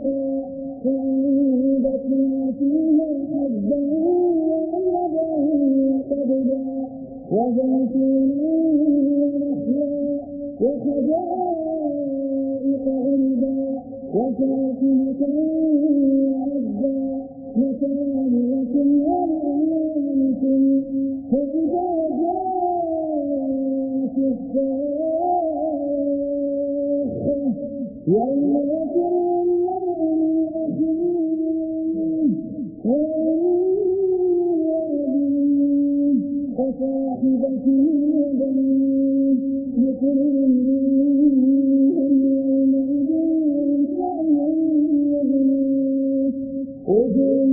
شقا فأنبتنا فيها حبا وعنبا وقضبا وزيتونا ونخلا وحدائق غلبا وفاكهة وعبا متاعا لكم ولأنعامكم فإذا جاءت الصاخة يوم وصاحبته وبنيه لكل منهم يومئذ شأن يغنيه وجوه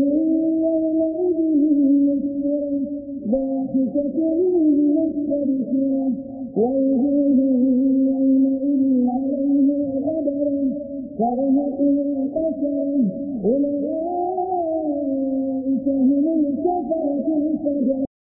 يومئذ مسفرة ضاحكة مستبشرة ووجوه يومئذ عليها غبرة ترهقها قسرة أولئك هم الكفرة الفجرة